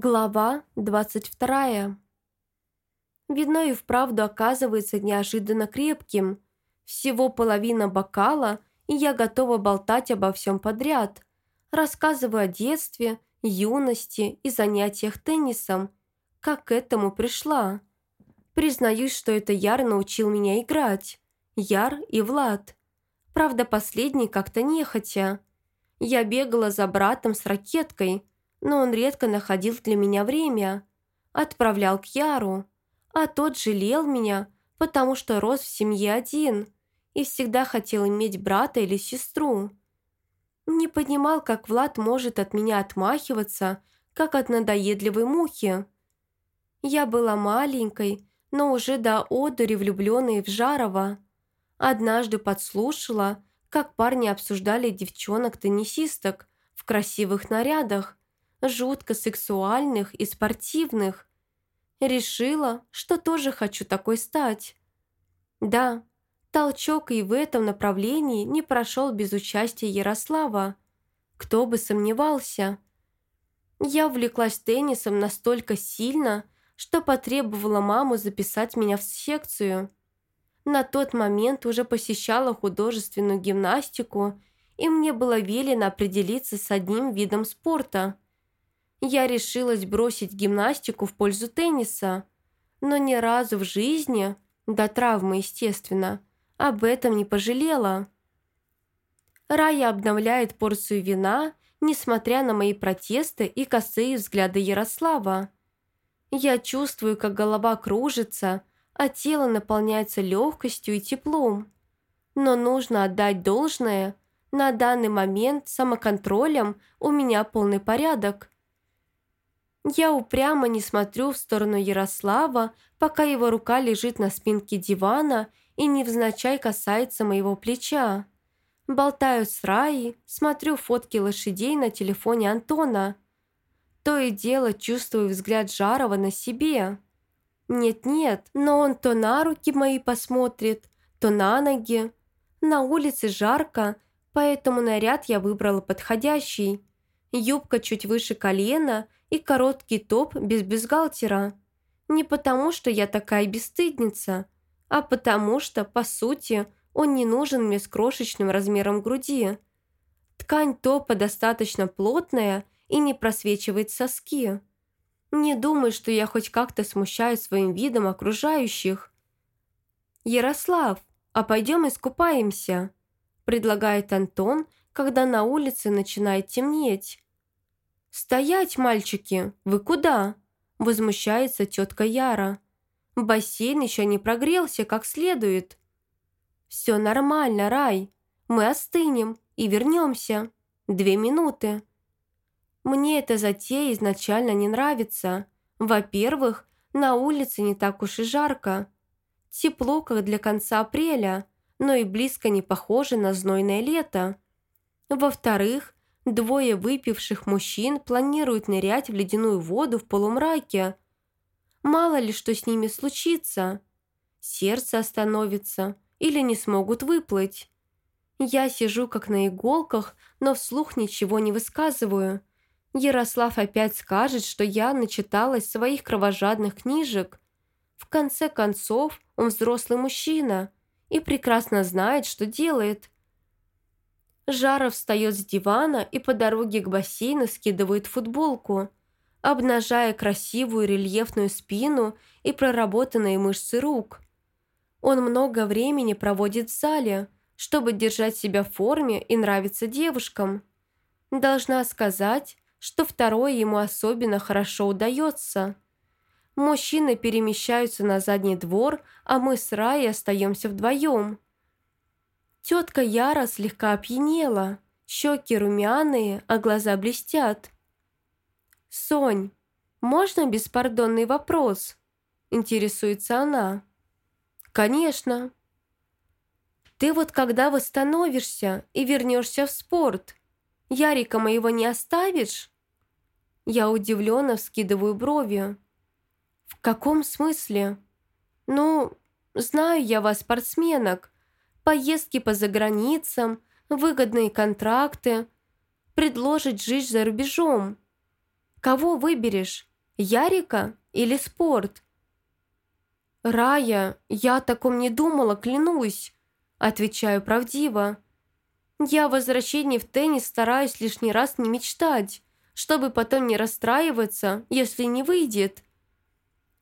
Глава 22. Вино и вправду оказывается неожиданно крепким. Всего половина бокала, и я готова болтать обо всем подряд. Рассказываю о детстве, юности и занятиях теннисом. Как к этому пришла. Признаюсь, что это Яр научил меня играть. Яр и Влад. Правда, последний как-то нехотя. Я бегала за братом с ракеткой – но он редко находил для меня время. Отправлял к Яру, а тот жалел меня, потому что рос в семье один и всегда хотел иметь брата или сестру. Не понимал, как Влад может от меня отмахиваться, как от надоедливой мухи. Я была маленькой, но уже до одури влюбленной в Жарова. Однажды подслушала, как парни обсуждали девчонок-теннисисток в красивых нарядах, жутко сексуальных и спортивных. Решила, что тоже хочу такой стать. Да, толчок и в этом направлении не прошел без участия Ярослава. Кто бы сомневался. Я увлеклась теннисом настолько сильно, что потребовала маму записать меня в секцию. На тот момент уже посещала художественную гимнастику, и мне было велено определиться с одним видом спорта – я решилась бросить гимнастику в пользу тенниса, но ни разу в жизни, до травмы, естественно, об этом не пожалела. Рая обновляет порцию вина, несмотря на мои протесты и косые взгляды Ярослава. Я чувствую, как голова кружится, а тело наполняется легкостью и теплом. Но нужно отдать должное, на данный момент самоконтролем у меня полный порядок – я упрямо не смотрю в сторону Ярослава, пока его рука лежит на спинке дивана и невзначай касается моего плеча. Болтаю с Раей, смотрю фотки лошадей на телефоне Антона. То и дело чувствую взгляд Жарова на себе. Нет-нет, но он то на руки мои посмотрит, то на ноги. На улице жарко, поэтому наряд я выбрала подходящий. Юбка чуть выше колена – и короткий топ без бюстгальтера. Не потому, что я такая бесстыдница, а потому что, по сути, он не нужен мне с крошечным размером груди. Ткань топа достаточно плотная и не просвечивает соски. Не думай, что я хоть как-то смущаю своим видом окружающих. «Ярослав, а пойдем искупаемся», предлагает Антон, когда на улице начинает темнеть. «Стоять, мальчики! Вы куда?» – возмущается тетка Яра. «Бассейн еще не прогрелся как следует». «Все нормально, Рай. Мы остынем и вернемся. Две минуты». Мне эта затея изначально не нравится. Во-первых, на улице не так уж и жарко. Тепло, как для конца апреля, но и близко не похоже на знойное лето. Во-вторых, Двое выпивших мужчин планируют нырять в ледяную воду в полумраке. Мало ли что с ними случится. Сердце остановится или не смогут выплыть. Я сижу как на иголках, но вслух ничего не высказываю. Ярослав опять скажет, что я начиталась своих кровожадных книжек. В конце концов, он взрослый мужчина и прекрасно знает, что делает – Жаров встает с дивана и по дороге к бассейну скидывает футболку, обнажая красивую рельефную спину и проработанные мышцы рук. Он много времени проводит в зале, чтобы держать себя в форме и нравиться девушкам. Должна сказать, что второе ему особенно хорошо удается. Мужчины перемещаются на задний двор, а мы с Раей остаемся вдвоем. Тетка Яра слегка опьянела, щеки румяные, а глаза блестят. «Сонь, можно беспардонный вопрос?» – интересуется она. «Конечно». «Ты вот когда восстановишься и вернешься в спорт, Ярика моего не оставишь?» Я удивленно вскидываю брови. «В каком смысле?» «Ну, знаю я вас, спортсменок, поездки по заграницам, выгодные контракты, предложить жизнь за рубежом. Кого выберешь? Ярика или спорт?» «Рая, я о таком не думала, клянусь», – отвечаю правдиво. «Я о возвращении в теннис стараюсь лишний раз не мечтать, чтобы потом не расстраиваться, если не выйдет».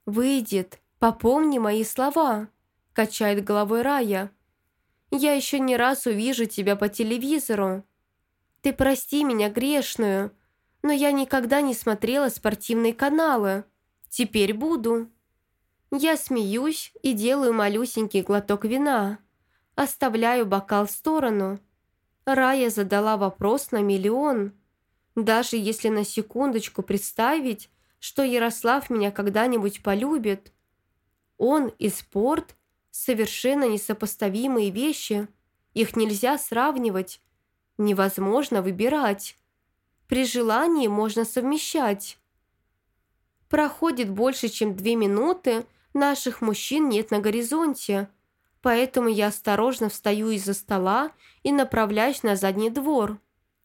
«Выйдет, попомни мои слова», – качает головой Рая. «Я еще не раз увижу тебя по телевизору. Ты прости меня грешную, но я никогда не смотрела спортивные каналы. Теперь буду». Я смеюсь и делаю малюсенький глоток вина. Оставляю бокал в сторону. Рая задала вопрос на миллион. Даже если на секундочку представить, что Ярослав меня когда-нибудь полюбит. Он и спорт – совершенно несопоставимые вещи. Их нельзя сравнивать. Невозможно выбирать. При желании можно совмещать. Проходит больше, чем две минуты – Наших мужчин нет на горизонте, поэтому я осторожно встаю из-за стола и направляюсь на задний двор.